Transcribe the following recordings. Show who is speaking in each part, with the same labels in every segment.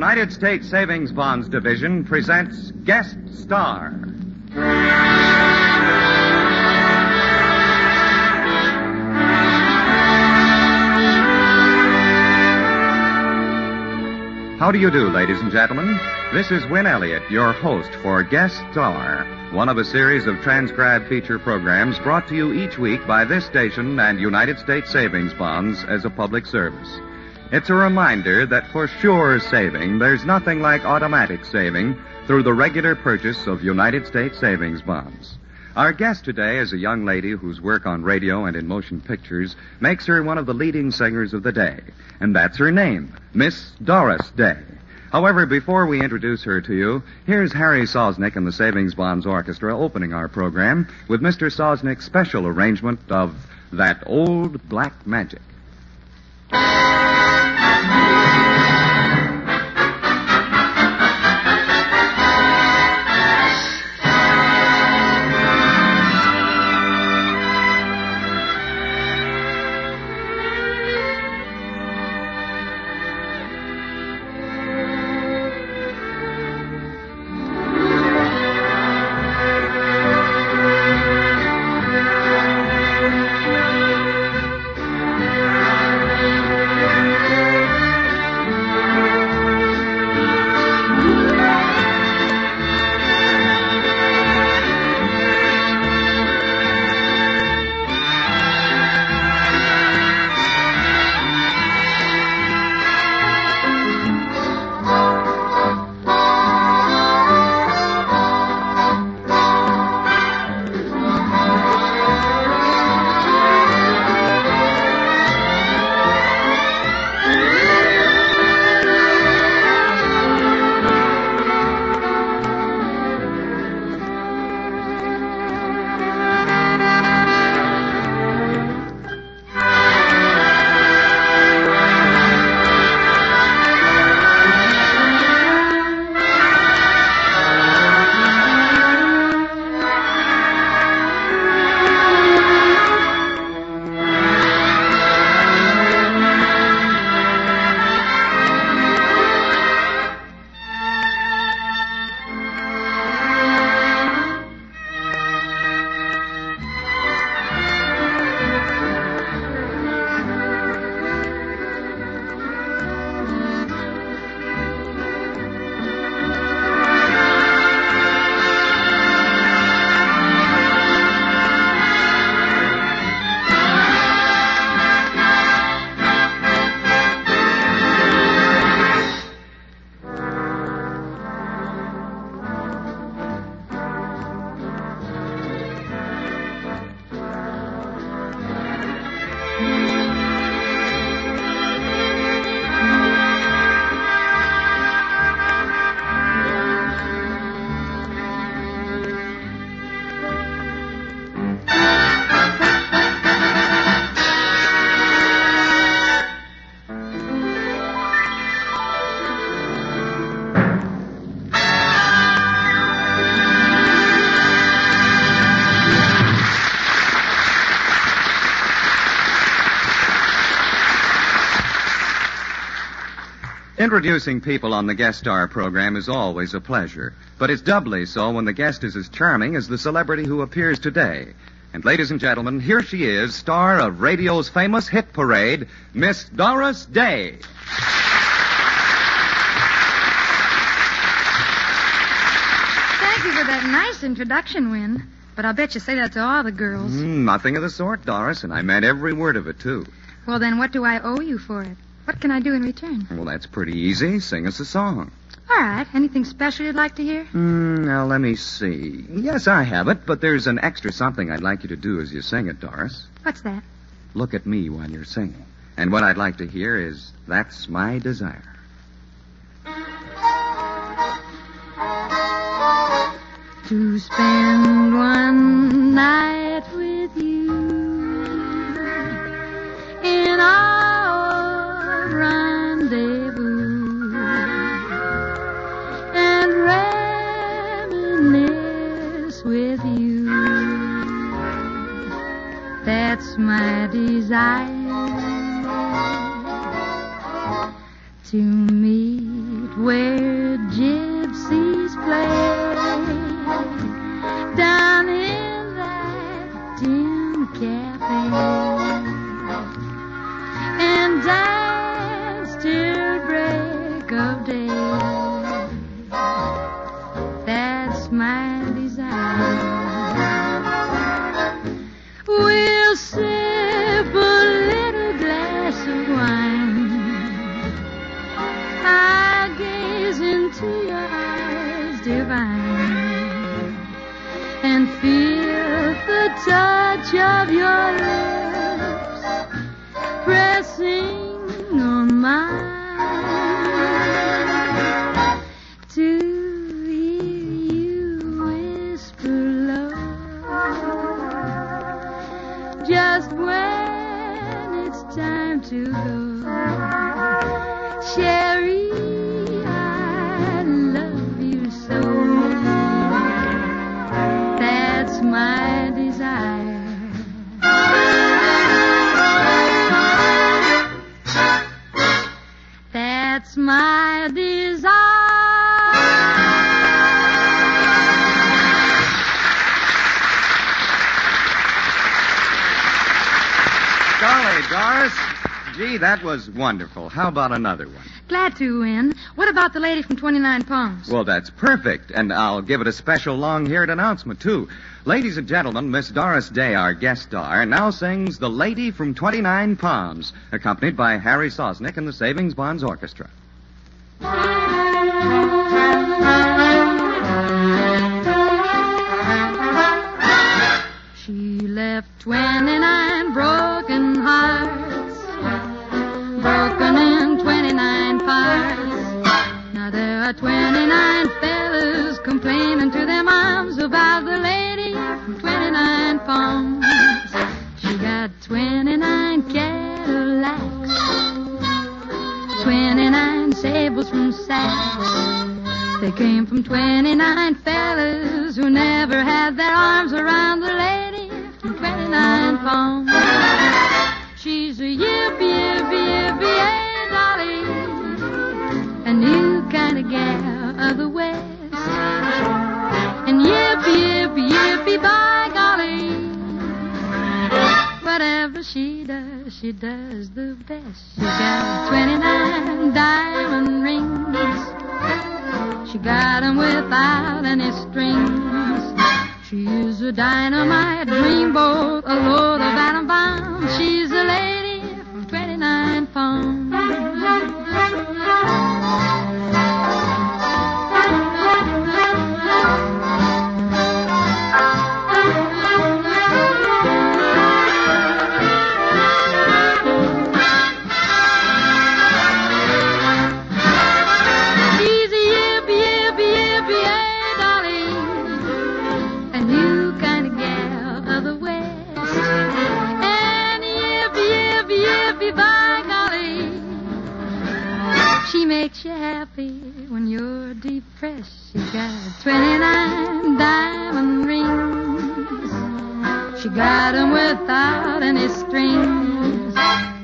Speaker 1: United States Savings Bonds Division presents Guest Star. How do you do, ladies and gentlemen? This is Win Elliott, your host for Guest Star, one of a series of transcribed feature programs brought to you each week by this station and United States Savings Bonds as a public service. It's a reminder that for sure saving, there's nothing like automatic saving through the regular purchase of United States Savings Bonds. Our guest today is a young lady whose work on radio and in motion pictures makes her one of the leading singers of the day. And that's her name, Miss Doris Day. However, before we introduce her to you, here's Harry Sosnick and the Savings Bonds Orchestra opening our program with Mr. Sosnick's special arrangement of That Old Black Magic. Thank you. Introducing people on the guest star program is always a pleasure, but it's doubly so when the guest is as charming as the celebrity who appears today. And ladies and gentlemen, here she is, star of radio's famous hit parade, Miss Doris Day.
Speaker 2: Thank you for that nice introduction, Win. But I'll bet you say that to all the girls.
Speaker 1: Mm, nothing of the sort, Doris, and I meant every word of it, too.
Speaker 2: Well, then what do I owe you for it? What can I do in return?
Speaker 1: Well, that's pretty easy. Sing us a song.
Speaker 2: All right. Anything special you'd like to hear?
Speaker 1: Mm, now, let me see. Yes, I have it, but there's an extra something I'd like you to do as you sing it, Doris.
Speaker 2: What's that?
Speaker 1: Look at me while you're singing. And what I'd like to hear is, That's My Desire.
Speaker 2: To spend one night desire to into your eyes divine and feel the touch of your lips pressing on mine. To hear you whisper love just when it's time to go. Sherry,
Speaker 1: Doris. Gee, that was wonderful. How about another one?
Speaker 3: Glad to, Win. What about the lady from 29 Palms?
Speaker 1: Well, that's perfect. And I'll give it a special long haired announcement, too. Ladies and gentlemen, Miss Doris Day, our guest star, now sings The Lady from 29 Palms, accompanied by Harry Sosnick and the Savings Bonds Orchestra.
Speaker 2: Sables from Saks. They came from 29 fellas who never had their arms around the lady from 29 Palms. She's a yippee, yippee, yippee, hey, dolly, a new kind of gal of the West. And yippee, yippee, yippee, by whatever she does, she does the best. She got 29 diamond rings. She got 'em without any strings. She's a dynamite dreamboat, a load of atom bombs. She's a lady from 29 Palms. You're depressed. She's got 29 diamond rings. She got 'em without any strings.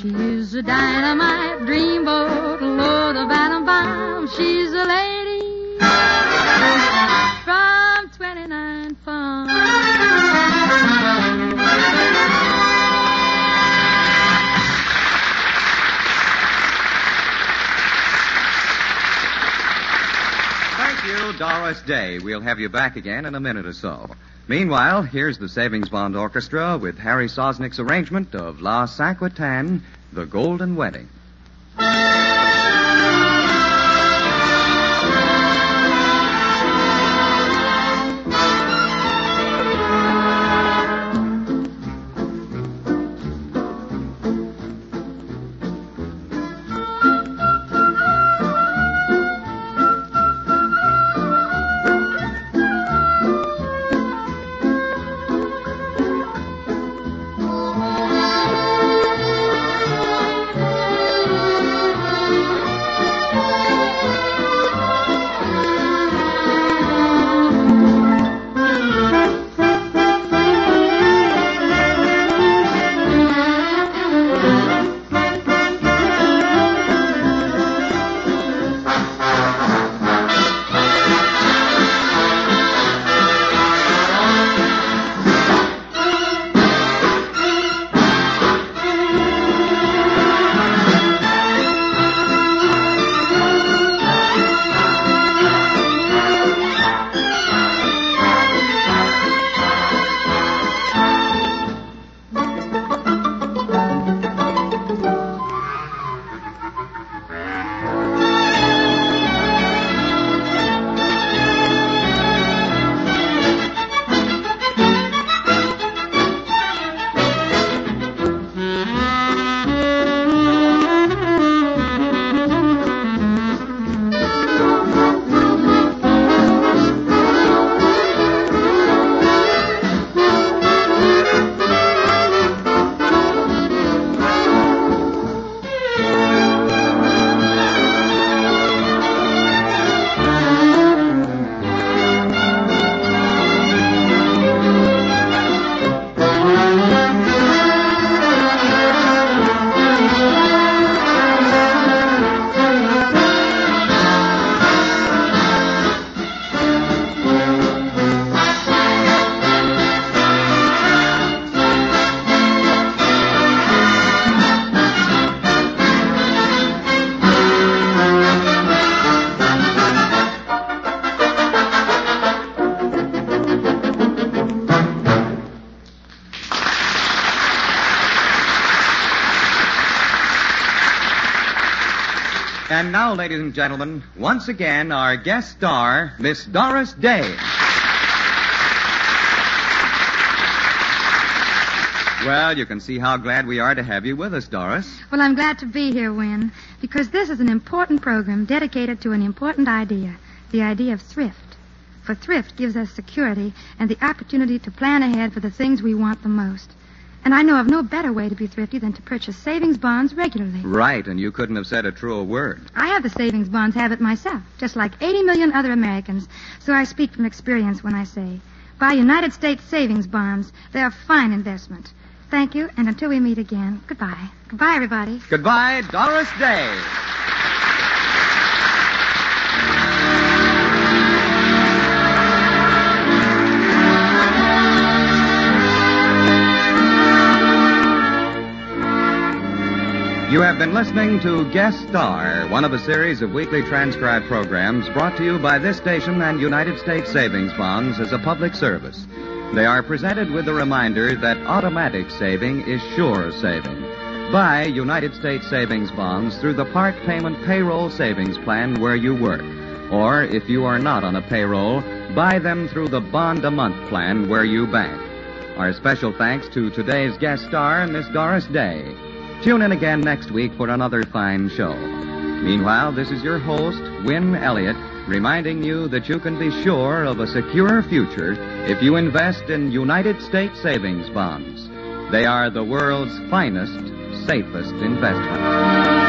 Speaker 2: She She's a dynamite dreamboat, load of atom bombs. She's a lady from
Speaker 1: Doris Day. We'll have you back again in a minute or so. Meanwhile, here's the Savings Bond Orchestra with Harry Sosnick's arrangement of La Cinquantaine, The Golden Wedding. And now, ladies and gentlemen, once again, our guest star, Miss Doris Day. Well, you can see how glad we are to have you with us, Doris.
Speaker 2: Well, I'm glad to be here, Win, because this is an important program dedicated to an important idea the idea of thrift. For thrift gives us security and the opportunity to plan ahead for the things we want the most. And I know of no better way to be thrifty than to purchase savings bonds regularly.
Speaker 1: Right, and you couldn't have said a truer word.
Speaker 2: I have the savings bonds habit myself, just like 80 million other Americans, so I speak from experience when I say, buy United States savings bonds. They're a fine investment. Thank you, and until we meet again, goodbye. Goodbye, everybody.
Speaker 1: Goodbye, Doris Day. You have been listening to Guest Star, one of a series of weekly transcribed programs brought to you by this station and United States Savings Bonds as a public service. They are presented with the reminder that automatic saving is sure saving. Buy United States Savings Bonds through the part payment payroll savings plan where you work. Or if you are not on a payroll, buy them through the bond a month plan where you bank. Our special thanks to today's guest star, Miss Doris Day. Tune in again next week for another fine show. Meanwhile, this is your host, Win Elliott, reminding you that you can be sure of a secure future if you invest in United States savings bonds. They are the world's finest, safest investment.